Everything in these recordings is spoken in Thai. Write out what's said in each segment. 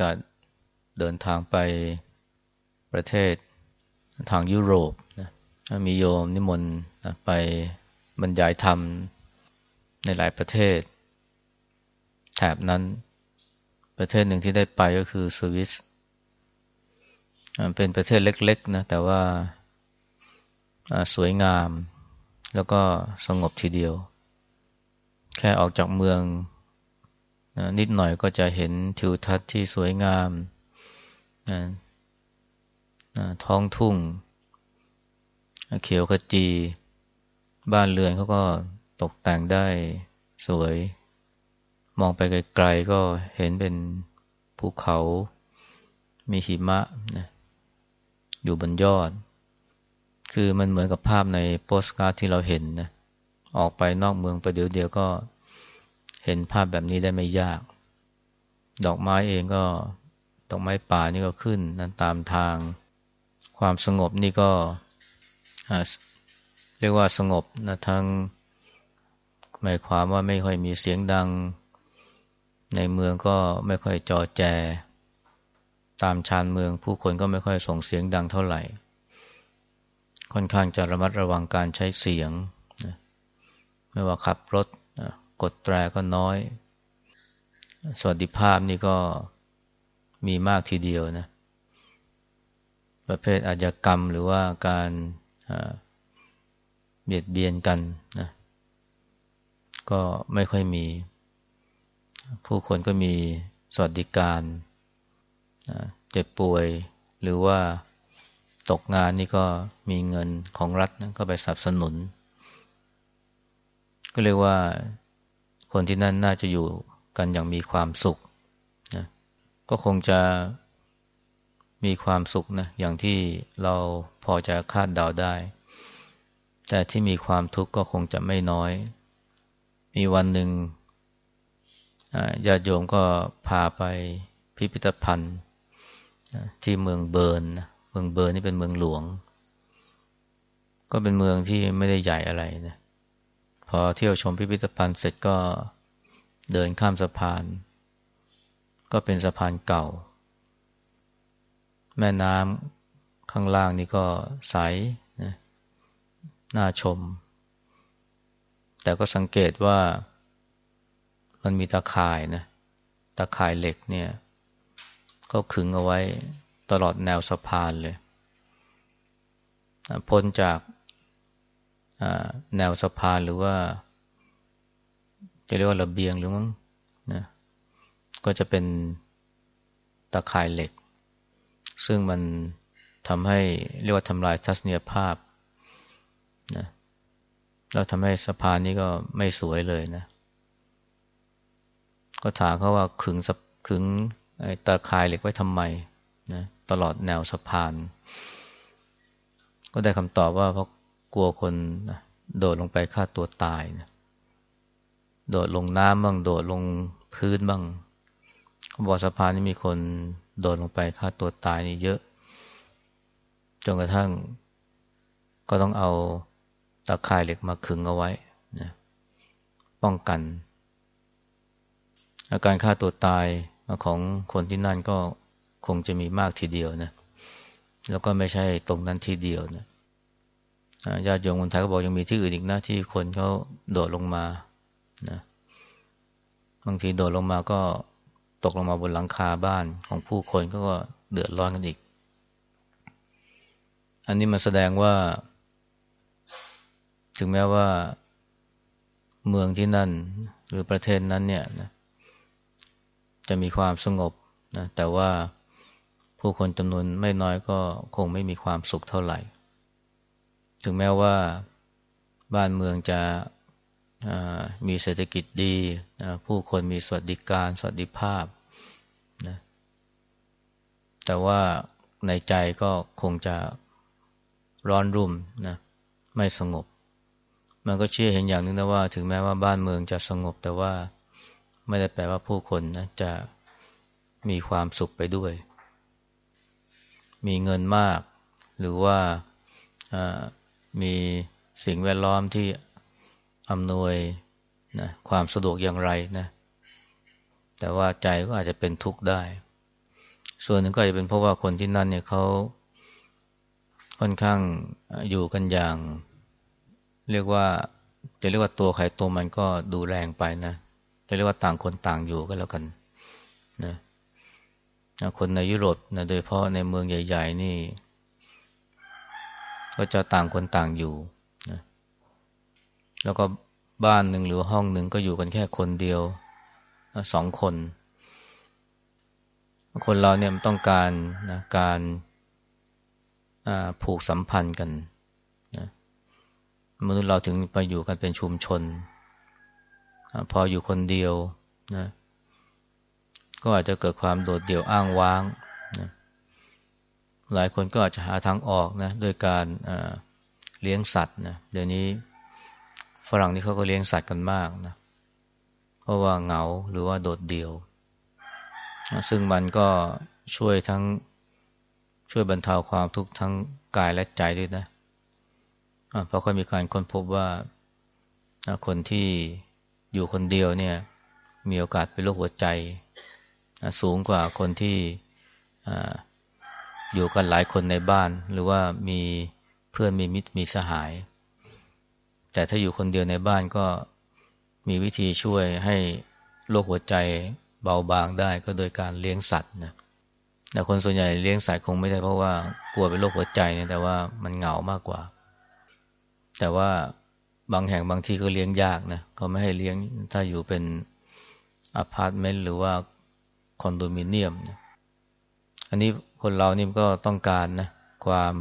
กาสเดินทางไปประเทศทางยุโรปนะมีโยมนิมนต์ไปบรรยายธรรมในหลายประเทศ แถบนั้นประเทศหนึ่งที่ได้ไปก็คือสวิสเป็นประเทศเล็กๆนะแต่ว่าสวยงาม แล้วก็สงบทีเดียว แค่ออกจากเมือง นิดหน่อยก็จะเห็นทิวทัศน์ที่สวยงามท้องทุ่ง เขียวขจี บ้านเรือนเขาก็ตกแต่งได้สวย มองไปไกลๆก็เห็นเป็นภูเขา มีหิมะนะอยู่บนยอด คือมันเหมือนกับภาพในโปสการ์ดที่เราเห็นนะ ออกไปนอกเมืองไปเดี๋ยวเดียวก็ เห็นภาพแบบนี้ได้ไม่ยาก ดอกไม้เองก็ดอกไม้ป่านี่ก็ขึ้นนั้นตามทาง ความสงบนี่ก็เรียกว่าสงบนะทั้งหมายความว่าไม่ค่อยมีเสียงดัง ในเมืองก็ไม่ค่อยจอแจ ตามชานเมืองผู้คนก็ไม่ค่อยส่งเสียงดังเท่าไหร่ ค่อนข้างจะระมัดระวังการใช้เสียงนะไม่ว่าขับรถ กดแตรก็น้อย สวัสดิภาพนี่ก็มีมากทีเดียวนะ ประเภทอาชญากรรมหรือว่าการเบียดเบียนกันนะก็ไม่ค่อยมี ผู้คนก็มีสวัสดิการเจ็บป่วยหรือว่าตกงานนี่ก็มีเงินของรัฐนะก็ไปสนับสนุน ก็เรียกว่า คนที่นั่นน่าจะอยู่กันอย่างมีความสุขนะก็คงจะมีความสุขนะอย่างที่เราพอจะคาดเดาได้ แต่ที่มีความทุกข์ก็คงจะไม่น้อย มีวันหนึ่งญาติโยมก็พาไปพิพิธภัณฑ์ที่เมืองเบิร์นเมืองเบิร์นนี่เป็นเมืองหลวง ก็เป็นเมืองที่ไม่ได้ใหญ่อะไรนะ อเที่ยวชมพิพิธภัณฑ์เสร็จก็เดินข้ามสะพาน ก็เป็นสะพานเก่า แม่น้ำข้างล่างนี่ก็ใสนะน่าชม แต่ก็สังเกตว่ามันมีตาข่ายนะตาข่ายเหล็กเนี่ย ก็ขึงเอาไว้ตลอดแนวสะพานเลยพ้นจาก แนวสะพานหรือว่า จะเรียกว่าระเบียงหรือมั้งนะก็จะเป็นตะข่ายเหล็ก ซึ่งมันทำให้เรียกว่าทำลายทัศนียภาพนะแล้วทำให้สะพานนี้ก็ไม่สวยเลยนะ ก็ถามเขาว่าขึงขึงตะข่ายเหล็กไว้ทำไมนะตลอดแนวสะพาน ก็ได้คำตอบว่าเพราะ กลัวคนนะโดดลงไปฆ่าตัวตายนะโดดลงน้ำบ้าง โดดลงพื้นบ้างบอสะพานนี่มีคนโดดลงไปฆ่าตัวตายนี่เยอะ จนกระทั่ง ก็ต้องเอาตะข่ายเหล็กมาขึงเอาไว้นะป้องกัน อาการฆ่าตัวตายของคนที่นั่นก็คงจะมีมากทีเดียวนะ แล้วก็ไม่ใช่ตรงนั้นทีเดียวนะ ญาติโยมคนไทยก็บอกยังมีที่อื่นอีกนะที่คนเขาโดดลงมานะบางทีโดดลงมาก็ตกลงมาบนหลังคาบ้านของผู้คนก็ก็เดือดร้อนกันอีก อันนี้มาแสดงว่า ถึงแม้ว่า เมืองที่นั่น หรือประเทศนั้นเนี่ยนะจะมีความสงบนะแต่ว่าผู้คนจำนวนไม่น้อยก็คงไม่มีความสุขเท่าไหร่ ถึงแม้ว่าบ้านเมืองจะมีเศรษฐกิจดี ผู้คนมีสวัสดิการสวัสดิภาพนะแต่ว่าในใจก็คงจะร้อนรุ่มนะไม่สงบ มันก็เชื่อเห็นอย่างนึงนะว่า ถึงแม้ว่าบ้านเมืองจะสงบ แต่ว่าไม่ได้แปลว่าผู้คนนะจะมีความสุขไปด้วย มีเงินมาก หรือว่า มีสิ่งแวดล้อมที่อำนวยนะความสะดวกอย่างไรนะแต่ว่าใจก็อาจจะเป็นทุกข์ได้ ส่วนหนึ่งก็อาจจะเป็นเพราะว่าคนที่นั่นเนี่ยเขาค่อนข้างอยู่กันอย่าง เรียกว่าจะเรียกว่าตัวใครตัวมันก็ดูแรงไปนะจะเรียกว่าต่างคนต่างอยู่ก็แล้วกันนะคนในยุโรปนะโดยเฉพาะในเมืองใหญ่ ๆ นี่ ก็จะต่างคนต่างอยู่นะแล้วก็บ้านหนึ่งหรือห้องหนึ่งก็อยู่กันแค่คนเดียวสองคน คนเราเนี่ยมันต้องการนะการผูกสัมพันธ์กันนะมนุษย์เราถึงไปอยู่กันเป็นชุมชนอพออยู่คนเดียวนะก็อาจจะเกิดความโดดเดี่ยวอ้างว้าง หลายคนก็อาจจะหาทางออกนะด้วยการเลี้ยงสัตว์นะเดี๋ยวนี้ฝรั่งนี่เขาก็เลี้ยงสัตว์กันมากนะเพราะว่าเหงาหรือว่าโดดเดี่ยว ซึ่งมันก็ช่วยทั้งช่วยบรรเทาความทุกข์ทั้งกายและใจด้วยนะเพราะเขามีการค้นพบว่าคนที่อยู่คนเดียวเนี่ย มีโอกาสเป็นโรคหัวใจ สูงกว่าคนที่ อยู่กันหลายคนในบ้าน หรือว่ามีเพื่อนมีมิตรมีสหาย แต่ถ้าอยู่คนเดียวในบ้านก็มีวิธีช่วยให้โรคหัวใจเบาบางได้ก็โดยการเลี้ยงสัตว์นะแต่คนส่วนใหญ่เลี้ยงสัตว์คงไม่ได้เพราะว่ากลัวเป็นโรคหัวใจเนี่ยแต่ว่ามันเหงามากกว่า แต่ว่าบางแห่งบางที่ก็เลี้ยงยากนะเขาไม่ให้เลี้ยงถ้าอยู่เป็นอพาร์ตเมนต์หรือว่าคอนโดมิเนียมนะ อันนี้คนเรานี่ก็ต้องการนะความ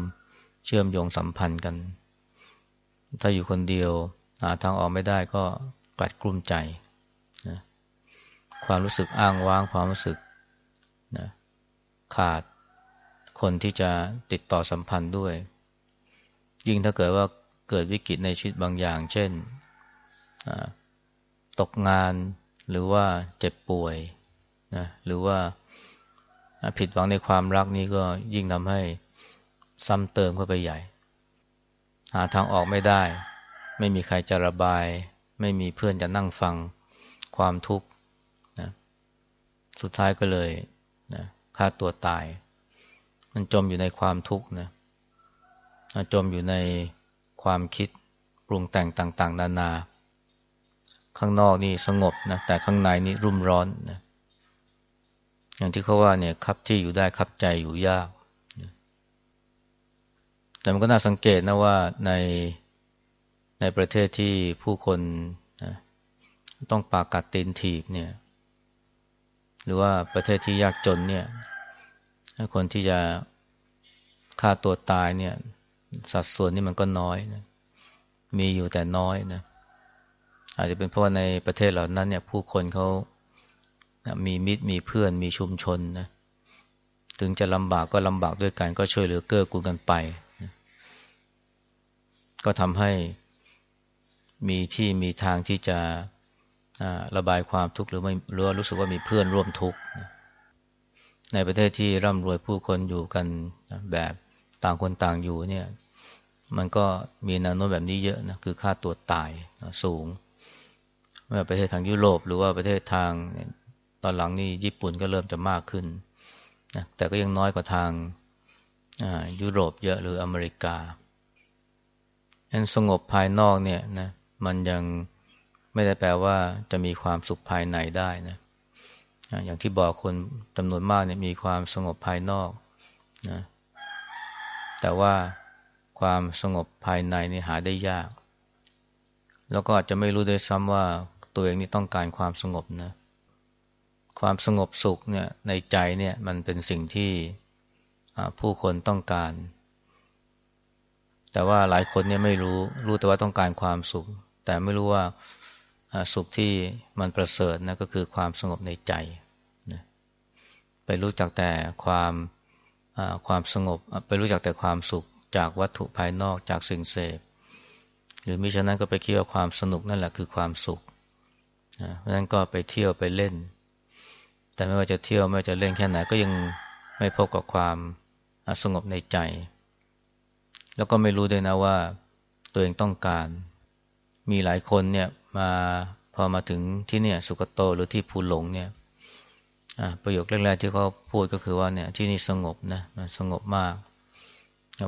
เชื่อมโยงสัมพันธ์กัน ถ้าอยู่คนเดียวหาทางออกไม่ได้ก็กลัดกลุ้มใจนะความรู้สึกอ้างว้างความรู้สึกนะขาดคนที่จะติดต่อสัมพันธ์ด้วย ยิ่งถ้าเกิดว่าเกิดวิกฤตในชีวิตบางอย่าง เช่น ตกงานหรือว่าเจ็บป่วยนะหรือว่า ผิดหวังในความรักนี้ก็ยิ่งทำให้ซ้ำเติมเข้าไปใหญ่ หาทางออกไม่ได้ ไม่มีใครจะระบาย ไม่มีเพื่อนจะนั่งฟังความทุกข์นะสุดท้ายก็เลยนะฆ่าตัวตาย มันจมอยู่ในความทุกข์นะจมอยู่ในความคิดปรุงแต่งต่าง ๆ นานา ข้างนอกนี่สงบนะแต่ข้างในนี่รุ่มร้อนนะ อย่างที่เขาว่าเนี่ยคับที่อยู่ได้คับใจอยู่ยากแต่มันก็น่าสังเกตนะว่าในในประเทศที่ผู้คนนะต้องปากกัดตีนถีบเนี่ย หรือว่าประเทศที่ยากจนเนี่ยคนที่จะฆ่าตัวตายเนี่ย สัดส่วนนี่มันก็น้อยนะมีอยู่แต่น้อยนะอาจจะเป็นเพราะว่าในประเทศเหล่านั้นเนี่ย ผู้คนเขา มีมิตรมีเพื่อนมีชุมชนนะถึงจะลำบากก็ลำบากด้วยกันก็ช่วยเหลือเกื้อกูลกันไปนะก็ทำให้มีที่มีทางที่จะระบายความทุกข์หรือไม่หรือรู้สึกว่ามีเพื่อนร่วมทุกข์ในประเทศที่ร่ำรวยผู้คนอยู่กันแบบต่างคนต่างอยู่เนี่ย มันก็มีแนวโน้มแบบนี้เยอะนะคือค่าตัวตายสูงไม่ว่าประเทศทางยุโรปหรือว่าประเทศทาง ตอนหลังนี่ญี่ปุ่นก็เริ่มจะมากขึ้นนะแต่ก็ยังน้อยกว่าทางยุโรปเยอะหรืออเมริกาอันสงบภายนอกเนี่ยนะมันยังไม่ได้แปลว่าจะมีความสุขภายในได้นะอย่างที่บอกคนจำนวนมากเนี่ยมีความสงบภายนอกนะแต่ว่าความสงบภายในนี่หาได้ยาก แล้วก็อาจจะไม่รู้ด้วยซ้ำว่าตัวเองนี่ต้องการความสงบนะ ความสงบสุขเนี่ยในใจเนี่ยมันเป็นสิ่งที่ผู้คนต้องการ แต่ว่าหลายคนเนี่ยไม่รู้รู้แต่ว่าต้องการความสุข แต่ไม่รู้ว่าสุขที่มันประเสริฐนะก็คือความสงบในใจนะไปรู้จักแต่ความความสงบไปรู้จักแต่ความสุขจากวัตถุภายนอกจากสิ่งเสพ หรือมิฉะนั้นก็ไปคิดว่าความสนุกนั่นแหละคือความสุขนะเพราะนั้นก็ไปเที่ยวไปเล่น แต่ไม่ว่าจะเที่ยวไม่ว่าจะเล่นแค่ไหนก็ยังไม่พบกับความสงบในใจ แล้วก็ไม่รู้ด้วยนะว่าตัวเองต้องการ มีหลายคนเนี่ยมาพอมาถึงที่เนี่ยสุกโตหรือที่ภูหลงเนี่ยประโยคแรกๆที่เขาพูดก็คือว่าเนี่ยที่นี่สงบนะมันสงบมาก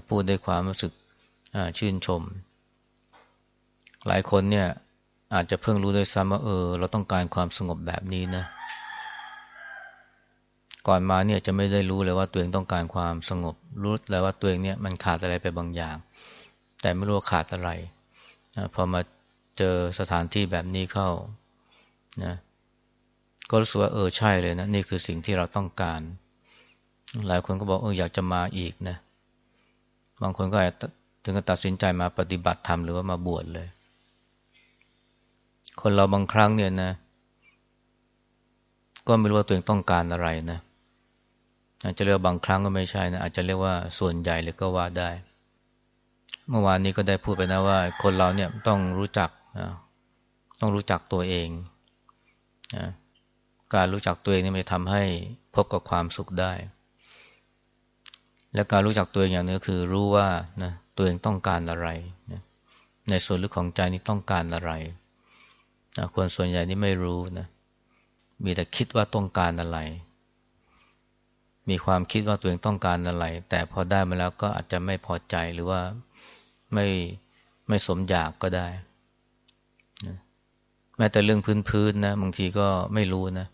พูดด้วยความรู้สึกชื่นชม หลายคนเนี่ยอาจจะเพิ่งรู้ด้วยซ้ำว่าเออ เราต้องการความสงบแบบนี้นะ ก่อนมาเนี่ยจะไม่ได้รู้เลยว่าตัวเองต้องการความสงบ รู้เลยว่าตัวเองเนี่ยมันขาดอะไรไปบางอย่าง แต่ไม่รู้ว่าขาดอะไรนะพอมาเจอสถานที่แบบนี้เข้านะก็รู้สึกว่าเออใช่เลยนะนี่คือสิ่งที่เราต้องการ หลายคนก็บอกเอออยากจะมาอีกนะบางคนก็อาจถึงกับตัดสินใจมาปฏิบัติธรรมหรือว่ามาบวชเลย คนเราบางครั้งเนี่ยนะ ก็ไม่รู้ว่าตัวเองต้องการอะไรนะ อาจจะเรียกว่าบางครั้งก็ไม่ใช่นะอาจจะเรียกว่าส่วนใหญ่เลยก็ว่าได้ เมื่อวานนี้ก็ได้พูดไปนะว่า คนเราเนี่ยต้องรู้จักต้องรู้จักตัวเองการรู้จักตัวเองนี่มันทำให้พบกับความสุขได้ และการรู้จักตัวเองอย่างนี้คือรู้ว่านะตัวเองต้องการอะไรนะในส่วนลึกของใจนี้ต้องการอะไรนะคนส่วนใหญ่นี่ไม่รู้นะมีแต่คิดว่าต้องการอะไร มีความคิดว่าตัวเองต้องการอะไร แต่พอได้มาแล้วก็อาจจะไม่พอใจหรือว่าไม่ไม่สมอยากก็ได้นะแม้แต่เรื่องพื้นๆนะบางทีก็ไม่รู้นะ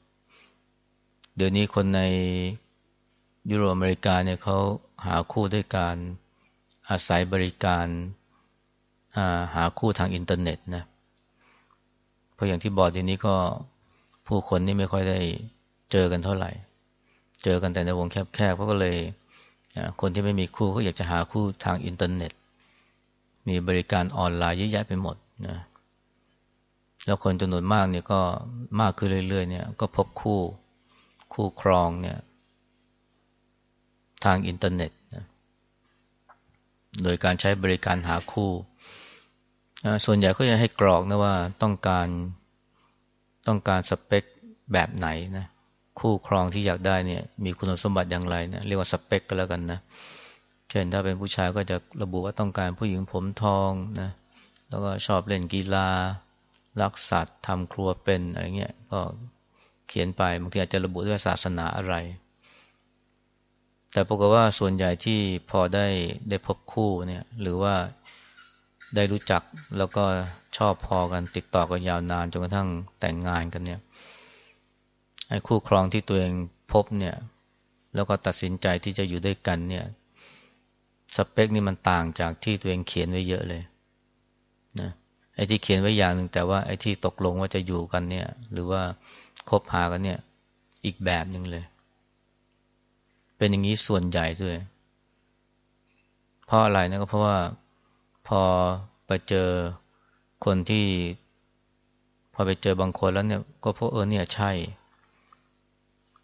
เดี๋ยวนี้คนในยุโรปอเมริกาเนี่ยเขาหาคู่ด้วยการอาศัยบริการหาคู่ทางอินเทอร์เน็ตนะเพราะอย่างที่บอกทีนี้ก็ผู้คนนี่ไม่ค่อยได้เจอกันเท่าไหร่ เจอกันแต่ในวงแคบๆเขาก็เลยคนที่ไม่มีคู่ก็อยากจะหาคู่ทางอินเทอร์เน็ต มีบริการออนไลน์เยอะแยะไปหมดนะแล้วคนจำนวนมากเนี่ยก็มากขึ้นเรื่อยๆเนี่ยก็พบคู่คู่ครองเนี่ย ทางอินเทอร์เน็ตนะโดยการใช้บริการหาคู่ส่วนใหญ่ก็จะให้กรอกนะว่าต้องการต้องการสเปคแบบไหนนะ คู่ครองที่อยากได้เนี่ยมีคุณสมบัติอย่างไรนะเรียกว่าสเปคก็แล้วกันนะเช่นถ้าเป็นผู้ชายก็จะระบุว่าต้องการผู้หญิงผมทองนะแล้วก็ชอบเล่นกีฬา รักสัตว์ทำครัวเป็นอะไรเงี้ยก็เขียนไปบางทีอาจจะระบุด้วยศาสนาอะไร แต่ปรากฏว่าส่วนใหญ่ที่พอได้ได้พบคู่เนี่ยหรือว่าได้รู้จักแล้วก็ชอบพอกันติดต่อกันยาวนานจนกระทั่งแต่งงานกันเนี่ย คู่ครองที่ตัวเองพบเนี่ย แล้วก็ตัดสินใจที่จะอยู่ด้วยกันเนี่ย สเปคนี่มันต่างจากที่ตัวเองเขียนไว้เยอะเลยนะไอ้ที่เขียนไว้อย่างหนึ่งแต่ว่าไอ้ที่ตกลงว่าจะอยู่กันเนี่ย หรือว่าคบหากันเนี่ย อีกแบบหนึ่งเลย เป็นอย่างนี้ส่วนใหญ่ด้วยเพราะอะไรนะก็เพราะว่าพอไปเจอคนที่ พอไปเจอบางคนแล้วเนี่ย ก็เพราะเออเนี่ยใช่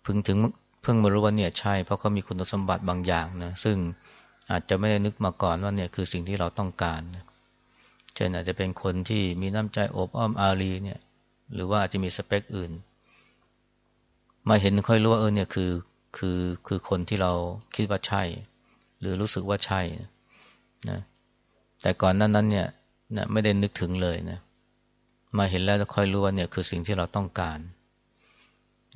พิ่งถึงเพิ่งมารู้ว่าเนี่ยใช่เพราะเขามีคุณสมบัติบางอย่างนะซึ่งอาจจะไม่ได้นึกมาก่อนว่าเนี่ยคือสิ่งที่เราต้องการนะเช่นอาจจะเป็นคนที่มีน้ำใจอบอ้อมอารีเนี่ย หรือว่าอาจจะมีสเปคอื่น มาเห็นค่อยรู้ว่าเออเนี่ยคือคือคือคนที่เราคิดว่าใช่ หรือรู้สึกว่าใช่นะแต่ก่อนนั้นนั้นเนี่ยนะไม่ได้นึกถึงเลยนะมาเห็นแล้วจะค่อยรู้ว่าเนี่ยคือสิ่งที่เราต้องการ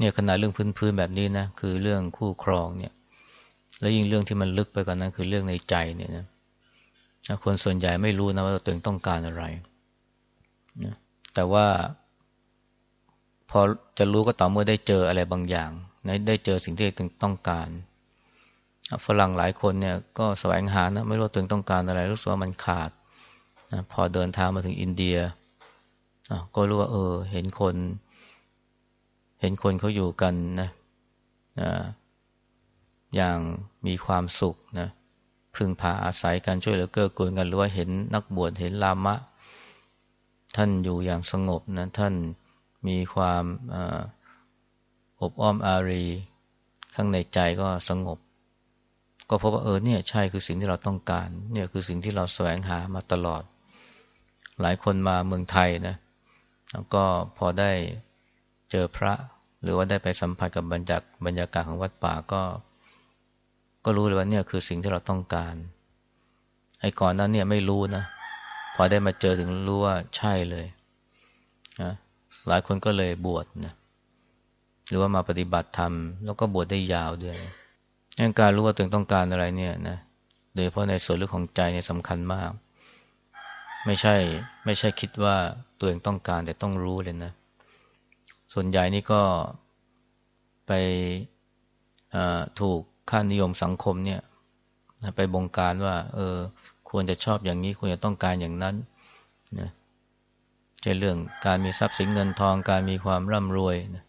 เนี่ยขนาดเรื่องพื้นๆแบบนี้นะคือเรื่องคู่ครองเนี่ย แล้วยิ่งเรื่องที่มันลึกไปกว่านนั้นคือเรื่องในใจเนี่ยนะคนส่วนใหญ่ไม่รู้นะว่าตัวเองต้องการอะไรนะแต่ว่า พอจะรู้ก็ต่อเมื่อได้เจออะไรบางอย่างได้เจอสิ่งที่ตัวเองต้องการฝรั่งหลายคนเนี่ยก็แสวงหานะไม่รู้ตัวเองต้องการอะไร รู้สึกว่ามันขาดนะพอเดินทางมาถึงอินเดียก็รู้ว่าเออ เห็นคน เห็นคนเขาอยู่กันนะอย่างมีความสุขนะพึ่งพาอาศัยการช่วยเหลือเกื้อกูลกันหรือว่าเห็นนักบวชเห็นลามะ ท่านอยู่อย่างสงบนะท่านมีความอบอ้อมอารี ข้างในใจก็สงบ ก็พบว่าเออเนี่ยใช่คือสิ่งที่เราต้องการ เนี่ยคือสิ่งที่เราแสวงหามาตลอด หลายคนมาเมืองไทยนะแล้วก็พอได้ เจอพระ หรือว่าได้ไปสัมผัสกับบรรยากบรรยากาศของวัดป่าก็ ก็รู้เลยว่าเนี่ยคือสิ่งที่เราต้องการไอ้ก่อนนั้นเนี่ยไม่รู้นะพอได้มาเจอถึงรู้ว่าใช่เลยนะหลายคนก็เลยบวชนะหรือว่ามาปฏิบัติธรรมแล้วก็บวชได้ยาวด้วยการรู้ว่าตัวเองต้องการอะไรเนี่ยนะโดยเฉพาะในส่วนลึกของใจเนี่ยสำคัญมาก ไม่ใช่ ไม่ใช่คิดว่าตัวเองต้องการแต่ต้องรู้เลยนะ ส่วนใหญ่นี่ก็ไปถูกค่านิยมสังคมเนี่ยไปบงการว่า เออ ควรจะชอบอย่างนี้ ควรจะต้องการอย่างนั้นนะจะเรื่องการมีทรัพย์สินเงินทอง การมีความร่ำรวยนะ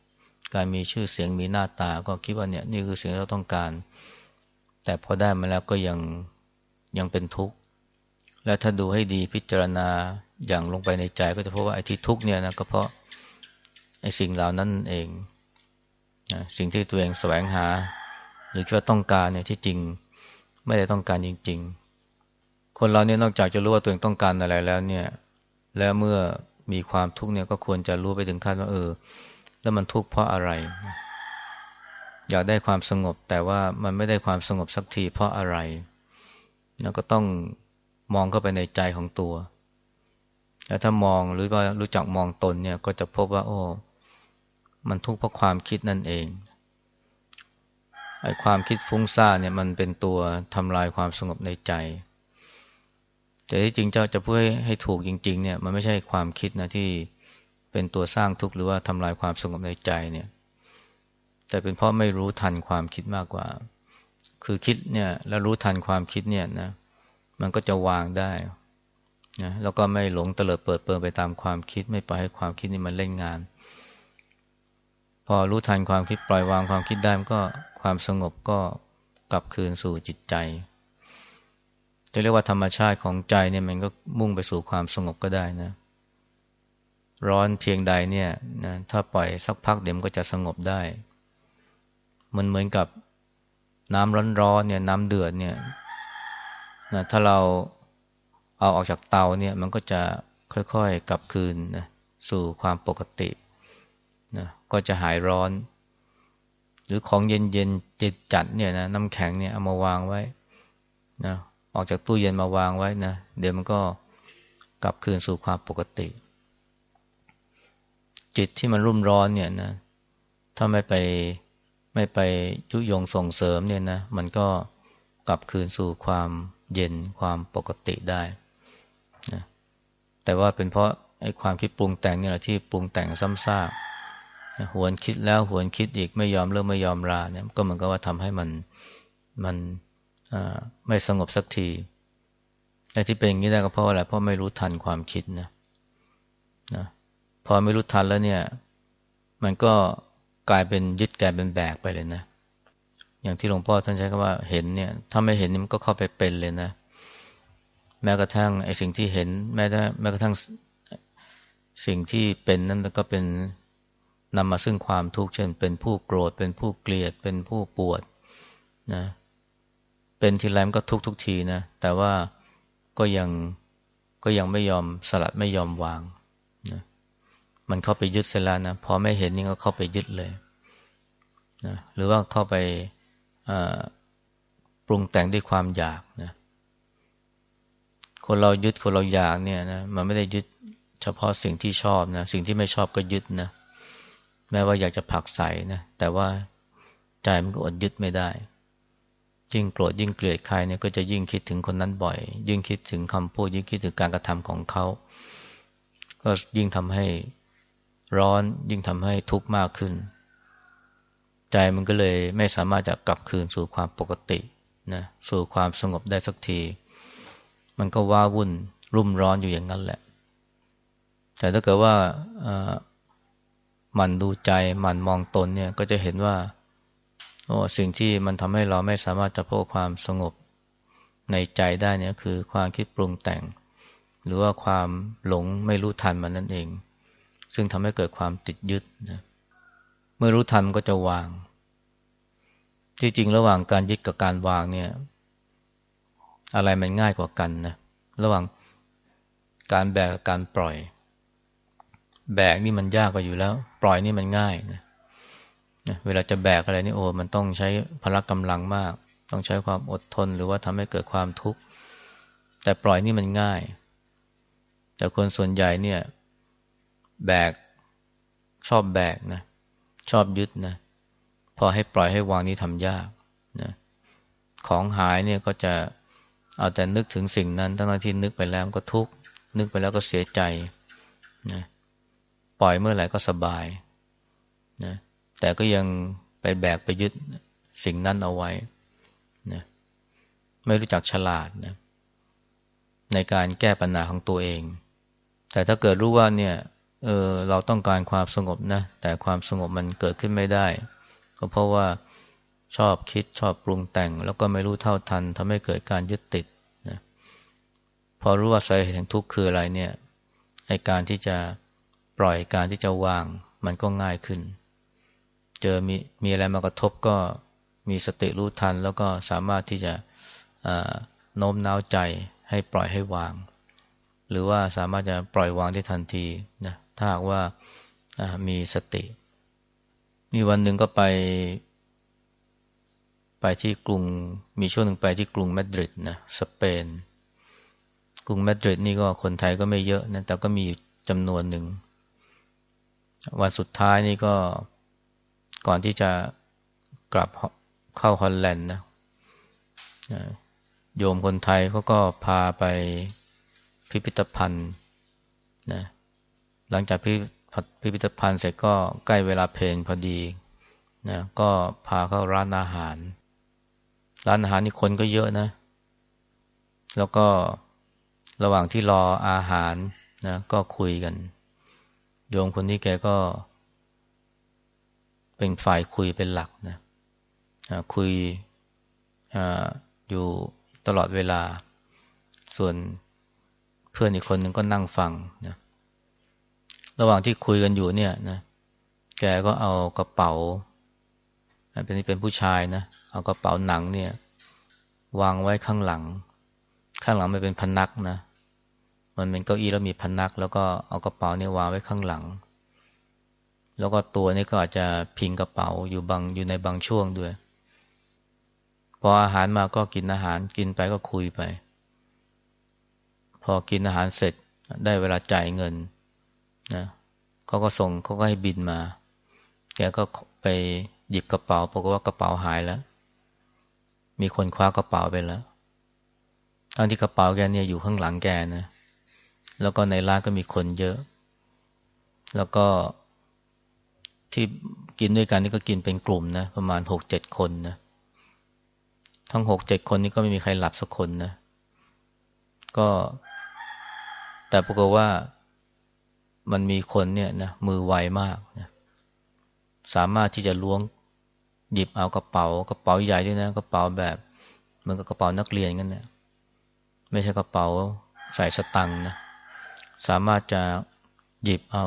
การมีชื่อเสียงมีหน้าตา ก็คิดว่าเนี่ยนี่คือสิ่งที่เราต้องการ แต่พอได้มาแล้วก็ยังยังเป็นทุกข์ และถ้าดูให้ดีพิจารณาอย่างลงไปในใจก็จะพบว่าไอ้ที่ทุกข์เนี่ยนะก็เพราะ ไอ้สิ่งเหล่านั้นเองนะสิ่งที่ตัวเองแสวงหา หรือคิดว่าต้องการเนี่ยที่จริงไม่ได้ต้องการจริง ๆ คนเราเนี่ยนอกจากจะรู้ว่าตัวเองต้องการอะไรแล้วเนี่ย แล้วเมื่อมีความทุกข์เนี่ยก็ควรจะรู้ไปถึงขั้นว่าเออ แล้วมันทุกข์เพราะอะไร อยากได้ความสงบแต่ว่ามันไม่ได้ความสงบสักทีเพราะอะไรแล้วก็ต้องมองเข้าไปในใจของตัว แล้วถ้ามองหรือว่ารู้จักมองตนเนี่ย ก็จะพบว่า โอ้ มันทุกข์เพราะความคิดนั่นเองไอ้ความคิดฟุ้งซ่านเนี่ยมันเป็นตัวทำลายความสงบในใจ แต่ที่จริงเจ้าจะพูดให้ถูกจริง ๆ เนี่ยมันไม่ใช่ความคิดนะที่เป็นตัวสร้างทุกข์หรือว่าทำลายความสงบในใจเนี่ย แต่เป็นเพราะไม่รู้ทันความคิดมากกว่า คือคิดเนี่ยแล้วรู้ทันความคิดเนี่ยนะ มันก็จะวางได้นะแล้วก็ไม่หลงเตลิดเปิดเปิงไปตามความคิด ไม่ปล่อยให้ความคิดนี่มันเล่นงาน พอรู้ทันความคิดปล่อยวางความคิดได้มันก็ความสงบก็กลับคืนสู่จิตใจ จะเรียกว่าธรรมชาติของใจเนี่ยมันก็มุ่งไปสู่ความสงบก็ได้นะ ร้อนเพียงใดเนี่ยนะถ้าปล่อยสักพักเดี๋ยวมันก็จะสงบได้ มันเหมือนกับน้ำร้อนๆเนี่ยน้ำเดือดเนี่ยนะถ้าเราเอาออกจากเตาเนี่ยมันก็จะค่อยๆกลับคืนนะสู่ความปกติ นะก็จะหายร้อน หรือของเย็นเย็นจิตจัดเนี่ยนะน้ำแข็งเนี่ยเอามาวางไว้นะออกจากตู้เย็นมาวางไว้นะเดี๋ยวมันก็กลับคืนสู่ความปกติ จิตที่มันรุ่มร้อนเนี่ยนะถ้าไม่ไปไม่ไปยุยงส่งเสริมเนี่ยนะมันก็กลับคืนสู่ความเย็นความปกติได้นะแต่ว่าเป็นเพราะไอ้ความคิดปรุงแต่งนี่แหละที่ปรุงแต่งซ้ำซาก หวนคิดแล้วหวนคิดอีกไม่ยอมเลิกไม่ยอมลาเนี่ยก็เหมือนกับว่าทำให้มันมันไม่สงบสักทีไอ้ที่เป็นอย่างนี้ได้ก็เพราะอะไรเพราะไม่รู้ทันความคิดนะนะพอไม่รู้ทันแล้วเนี่ย มันก็กลายเป็นยึดกลายเป็นแบกไปเลยนะอย่างที่หลวงพ่อท่านใช้คำว่าเห็นเนี่ย ถ้าไม่เห็นมันก็เข้าไปเป็นเลยนะ แม้กระทั่งไอ้สิ่งที่เห็น แม้แต่แม้กระทั่งสิ่งที่เป็นนั่นก็เป็น นำมาซึ่งความทุกข์เช่น เป็นผู้โกรธ เป็นผู้เกลียด เป็นผู้ปวดนะเป็นทีไรมันก็ทุกทุกทีนะ แต่ว่าก็ยังก็ยังไม่ยอมสลัดไม่ยอมวางนะมันเข้าไปยึดเสร็จแล้วนะพอไม่เห็นนี่ก็เข้าไปยึดเลยนะหรือว่าเข้าไปปรุงแต่งด้วยความอยากนะคนเรายึดคนเราอยากเนี่ยนะมันไม่ได้ยึดเฉพาะสิ่งที่ชอบนะสิ่งที่ไม่ชอบก็ยึดนะ แม้ว่าอยากจะผลักใส่นะ แต่ว่าใจมันก็อดยึดไม่ได้ ยิ่งโกรธยิ่งเกลียดใครเนี่ยก็จะยิ่งคิดถึงคนนั้นบ่อย ยิ่งคิดถึงคำพูด ยิ่งคิดถึงการกระทำของเขา ก็ยิ่งทำให้ร้อน ยิ่งทำให้ทุกข์มากขึ้น ใจมันก็เลยไม่สามารถจะกลับคืนสู่ความปกตินะสู่ความสงบได้สักที มันก็ว้าวุ่นรุ่มร้อนอยู่อย่างนั้นแหละ แต่ถ้าเกิดว่า มันดูใจมันมองตนเนี่ยก็จะเห็นว่าโอ้สิ่งที่มันทำให้เราไม่สามารถจะพบความสงบในใจได้เนี่ยคือความคิดปรุงแต่ง หรือว่าความหลงไม่รู้ทันมันนั่นเอง ซึ่งทำให้เกิดความติดยึดนะเมื่อรู้ทันก็จะวาง ที่จริงระหว่างการยึดกับการวางเนี่ย อะไรมันง่ายกว่ากันนะระหว่างการแบกกับการปล่อย แบกนี่มันยากกว่าอยู่แล้ว ปล่อยนี่มันง่ายนะเวลาจะแบกอะไรนี่โอ้มันต้องใช้พละกำลังมาก ต้องใช้ความอดทนหรือว่าทำให้เกิดความทุกข์แต่ปล่อยนี่มันง่าย แต่คนส่วนใหญ่เนี่ย แบกชอบแบกนะชอบยึดนะพอให้ปล่อยให้วางนี่ทำยากนะของหายเนี่ยก็จะเอาแต่นึกถึงสิ่งนั้นทั้งที่นึกไปแล้วก็ทุกข์นึกไปแล้วก็เสียใจนะ ปล่อยเมื่อไหร่ก็สบายนะแต่ก็ยังไปแบกไปยึดสิ่งนั้นเอาไว้นะไม่รู้จักฉลาดนะในการแก้ปัญหาของตัวเอง แต่ถ้าเกิดรู้ว่าเนี่ยเออเราต้องการความสงบนะ แต่ความสงบมันเกิดขึ้นไม่ได้ ก็เพราะว่าชอบคิดชอบปรุงแต่ง แล้วก็ไม่รู้เท่าทันทำให้เกิดการยึดติดนะพอรู้ว่าสาเหตุแห่งทุกข์คืออะไรเนี่ยไอการที่จะ ปล่อยการที่จะวางมันก็ง่ายขึ้น เจอมีมีอะไรมากระทบก็มีสติรู้ทัน แล้วก็สามารถที่จะโน้มน้าวใจให้ปล่อยให้วาง หรือว่าสามารถจะปล่อยวางได้ทันทีนะถ้าหากว่ามีสติ มีวันหนึ่งก็ไป ไปที่กรุงมีช่วงหนึ่งไปที่กรุงมาดริดนะสเปน กรุงมาดริดนี่ก็คนไทยก็ไม่เยอะนะแต่ก็มีจำนวนหนึ่ง วันสุดท้ายนี่ก็ก่อนที่จะกลับเข้าฮอลแลนด์นะโยมคนไทยเขาก็พาไปพิพิธภัณฑ์นะหลังจากพิพิธภัณฑ์เสร็จก็ใกล้เวลาเพลงพอดีนะก็พาเข้าร้านอาหาร ร้านอาหารนี่คนก็เยอะนะ แล้วก็ระหว่างที่รออาหารนะก็คุยกัน โยมคนนี้แกก็ เป็นฝ่ายคุยเป็นหลักนะคุยออยู่ตลอดเวลา ส่วนเพื่อนอีกคนหนึ่งก็นั่งฟังนะระหว่างที่คุยกันอยู่เนี่ยนะแกก็เอากระเป๋าเป็นนี่เป็นผู้ชายนะเอากระเป๋าหนังเนี่ย วางไว้ข้างหลัง ข้างหลังไม่เป็นพนักนะ มันเป็นเก้าอี้แล้วมีพนัก แล้วก็เอากระเป๋าเนี่ยวางไว้ข้างหลัง แล้วก็ตัวนี่ก็อาจจะพิงกระเป๋าอยู่บางอยู่ในบางช่วงด้วย พออาหารมาก็กินอาหารกินไปก็คุยไป พอกินอาหารเสร็จได้เวลาจ่ายเงินนะเขาก็ส่งเขาก็ให้บินมา แกก็ไปหยิบกระเป๋าปรากฏว่ากระเป๋าหายแล้ว มีคนคว้ากระเป๋าไปแล้วทั้งที่กระเป๋าแกเนี่ยอยู่ข้างหลังแกนะ แล้วก็ในร้านก็มีคนเยอะ แล้วก็ที่กินด้วยกันนี่ก็กินเป็นกลุ่มนะ ประมาณหกเจ็ดคนนะ ทั้งหกเจ็ดคนนี้ก็ไม่มีใครหลับสักคนนะ ก็ แต่ปรากฏว่ามันมีคนเนี่ยนะมือไวมากนะสามารถที่จะล้วงหยิบเอากระเป๋ากระเป๋าใหญ่ด้วยนะกระเป๋าแบบเหมือนกับกระเป๋านักเรียนกันเนะี่ยไม่ใช่กระเป๋าใส่สตังค์นะ สามารถจะหยิบเอา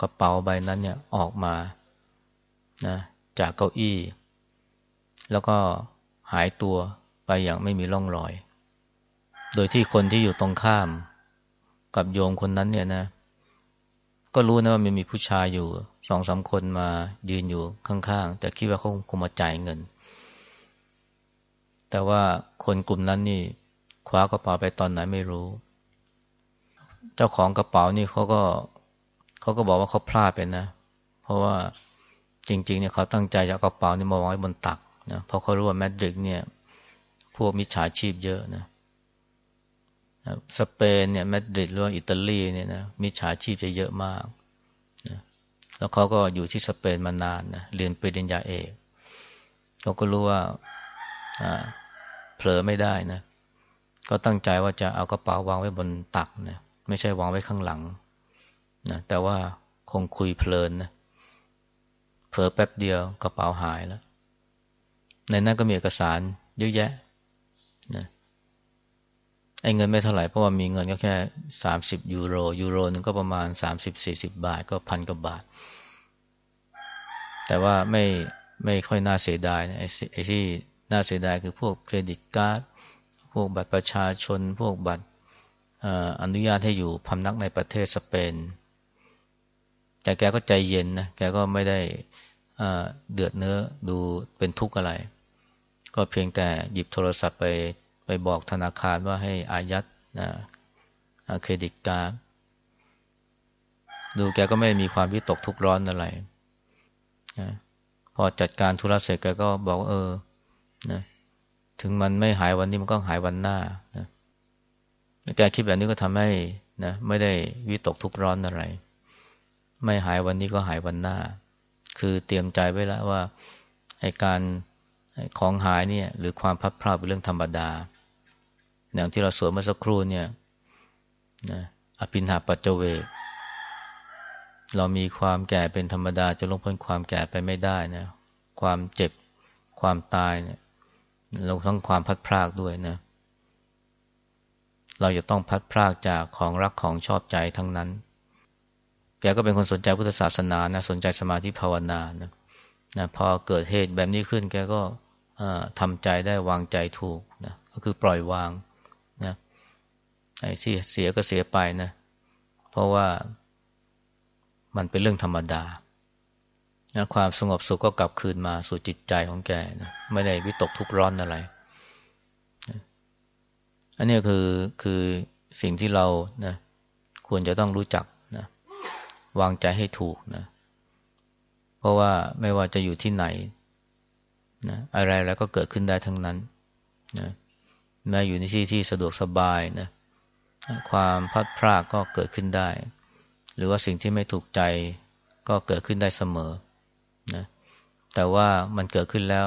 กระเป๋าใบนั้นเนี่ยออกมานะจากเก้าอี้ แล้วก็หายตัวไปอย่างไม่มีร่องรอย โดยที่คนที่อยู่ตรงข้ามกับโยมคนนั้นเนี่ยนะ ก็รู้นะว่ามันมีผู้ชายอยู่สองสาคนมายืนอยู่ข้างๆ แต่คิดว่าเขาคงมาจ่ายเงิน แต่ว่าคนกลุ่มนั้นนี่คว้ากระเป๋าไปตอนไหนไม่รู้ เจ้าของกระเป๋านี่เขาก็เขาก็บอกว่าเขาพลาดไปนะ เพราะว่าจริง ๆ เนี่ยเขาตั้งใจจะกระเป๋านี่มาวางไว้บนตักนะเพราะเขารู้ว่าแมดริกเนี่ย พวกมิจฉาชีพเยอะนะสเปนเนี่ยมาดริดหรือว่าอิตาลีเนี่ยนะมิจฉาชีพจะเยอะมากนะแล้วเขาก็อยู่ที่สเปนมานานนะเรียนปริญญาเอกเขาก็รู้ว่าเผลอไม่ได้นะ ก็ตั้งใจว่าจะเอากระเป๋าวางไว้บนตักนะ ไม่ใช่วางไว้ข้างหลังนะแต่ว่าคงคุยเพลินนะเผลอแป๊บเดียวกระเป๋าหายแล้ว ในนั้นก็มีเอกสารเยอะแยะนะไอ้เงินไม่เท่าไหร่เพราะว่ามีเงินก็แค่สามสิบยูโร ยูโรนึงก็ประมาณสามสิบสี่สิบบาทก็พันกว่าบาท แต่ว่าไม่ไม่ค่อยน่าเสียดายนะไอ้ที่น่าเสียดายคือพวกเครดิตการ์ด พวกบัตรประชาชน พวกบัตร อนุญาตให้อยู่พำนักในประเทศสเปน แต่แกก็ใจเย็นนะ แกก็ไม่ได้เดือดเนื้อดูเป็นทุกข์อะไร ก็เพียงแต่หยิบโทรศัพท์ไปไปบอกธนาคารว่าให้อายัดนะเครดิตการ์ดดูแกก็ไม่มีความวิตกทุกร้อนอะไรนะพอจัดการธุระเสร็จแกก็บอกเออนะถึงมันไม่หายวันนี้มันก็หายวันหน้านะ แกคิดแบบนี้ก็ทำให้นะไม่ได้วิตกทุกร้อนอะไร ไม่หายวันนี้ก็หายวันหน้า คือเตรียมใจไว้แล้วว่าไอ้การของหายเนี่ย หรือความพัดพลาดเป็นเรื่องธรรมดา อย่างที่เราสวดเมื่อสักครู่เนี่ยนะอภินหาปัจเจเวกเรามีความแก่เป็นธรรมดาจะลงพ้นความแก่ไปไม่ได้นะ ความเจ็บความตายเนี่ยเราทั้งความพัดพลากด้วยนะเเราจะต้องพัดพลากจากของรักของชอบใจทั้งนั้น แกก็เป็นคนสนใจพุทธศาสนานะสนใจสมาธิภาวนานะนะพอเกิดเหตุแบบนี้ขึ้น แกก็ทำใจได้วางใจถูกนะก็คือปล่อยวางนะไอ้ที่เสียก็เสียไปนะ เพราะว่ามันเป็นเรื่องธรรมดานะความสงบสุขก็กลับคืนมาสู่จิตใจของแกนะไม่ได้วิตกทุกข์ร้อนอะไร อันนี้คือคือสิ่งที่เรานะควรจะต้องรู้จักนะวางใจให้ถูกนะ เพราะว่าไม่ว่าจะอยู่ที่ไหนนะอะไรแล้วก็เกิดขึ้นได้ทั้งนั้นนะแม้อยู่ในที่ที่สะดวกสบายนะความพัดพรากก็เกิดขึ้นได้ หรือว่าสิ่งที่ไม่ถูกใจก็เกิดขึ้นได้เสมอนะแต่ว่ามันเกิดขึ้นแล้ว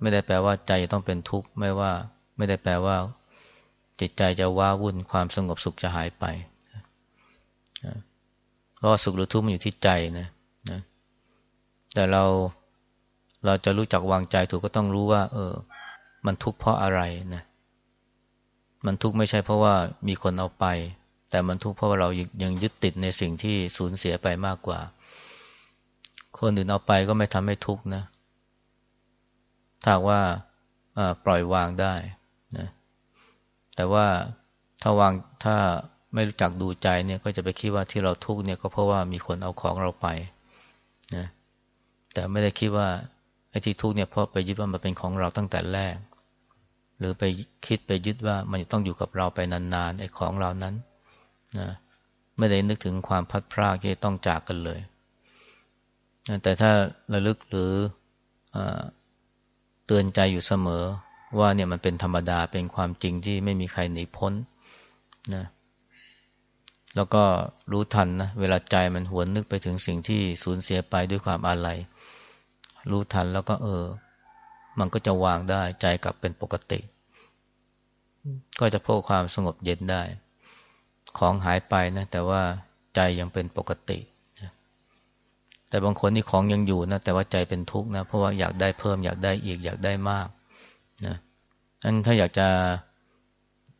ไม่ได้แปลว่าใจจะต้องเป็นทุกข์ไม่ว่า ไม่ได้แปลว่า จิตใจจะว้าวุ่นความสงบสุขจะหายไปเพราะสุขหรือทุกข์มันอยู่ที่ใจนะนะแต่เราเราจะรู้จักวางใจถูกก็ต้องรู้ว่า เออ มันทุกข์เพราะอะไรนะมันทุกข์ไม่ใช่เพราะว่ามีคนเอาไป แต่มันทุกข์เพราะว่าเรายังยึดติดในสิ่งที่สูญเสียไปมากกว่า คนอื่นเอาไปก็ไม่ทำให้ทุกข์นะถ้าว่าปล่อยวางได้ แต่ว่าถ้าวางถ้าไม่รู้จักดูใจเนี่ย ก็จะไปคิดว่าที่เราทุกข์เนี่ยก็เพราะว่ามีคนเอาของเราไปนะแต่ไม่ได้คิดว่าไอ้ที่ทุกข์เนี่ยเพราะไปยึดว่ามันเป็นของเราตั้งแต่แรก หรือไปคิดไปยึดว่ามันต้องอยู่กับเราไปนานๆไอ้ของเรานั้นนะไม่ได้นึกถึงความพัดพรากที่ต้องจากกันเลยแต่ถ้าระลึกหรืออเตือนใจอยู่เสมอ ว่าเนี่ยมันเป็นธรรมดาเป็นความจริงที่ไม่มีใครหนีพ้นนะแล้วก็รู้ทันนะเวลาใจมันหวนนึกไปถึงสิ่งที่สูญเสียไปด้วยความอาลัยรู้ทันแล้วก็เออ มันก็จะวางได้ใจกลับเป็นปกติ ก็จะพบความสงบเย็นได้ ของหายไปนะ แต่ว่าใจยังเป็นปกติแต่บางคนนี่ของยังอยู่นะแต่ว่าใจเป็นทุกข์นะเพราะว่าอยากได้เพิ่มอยากได้อีกอยากได้มาก นะอันถ้าอยากจะ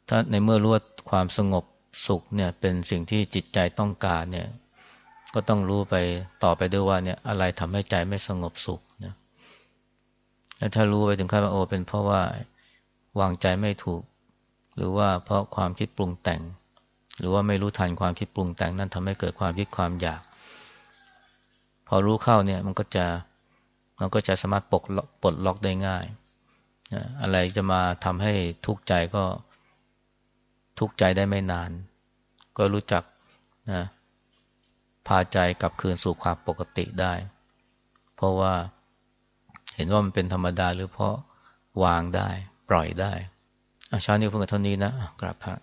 ถ้าในเมื่อรู้ว่าความสงบสุขเนี่ยเป็นสิ่งที่จิตใจต้องการเนี่ย ก็ต้องรู้ไปต่อไปด้วยว่าเนี่ยอะไรทำให้ใจไม่สงบสุขนะแล้วถ้ารู้ไปถึงขั้นว่าโอ้เป็นเพราะว่าวางใจไม่ถูก หรือว่าเพราะความคิดปรุงแต่ง หรือว่าไม่รู้ทันความคิดปรุงแต่งนั้นทำให้เกิดความยึดความอยาก พอรู้เข้าเนี่ยมันก็จะมันก็จะสามารถปลดปลดล็อกได้ง่าย อะไรจะมาทำให้ทุกข์ใจก็ทุกข์ใจได้ไม่นาน ก็รู้จักนะพาใจกลับคืนสู่ความปกติได้ เพราะว่าเห็นว่ามันเป็นธรรมดาหรือเพราะวางได้ ปล่อยได้อาชานี้เพิ่งเท่านี้นะกราบพระ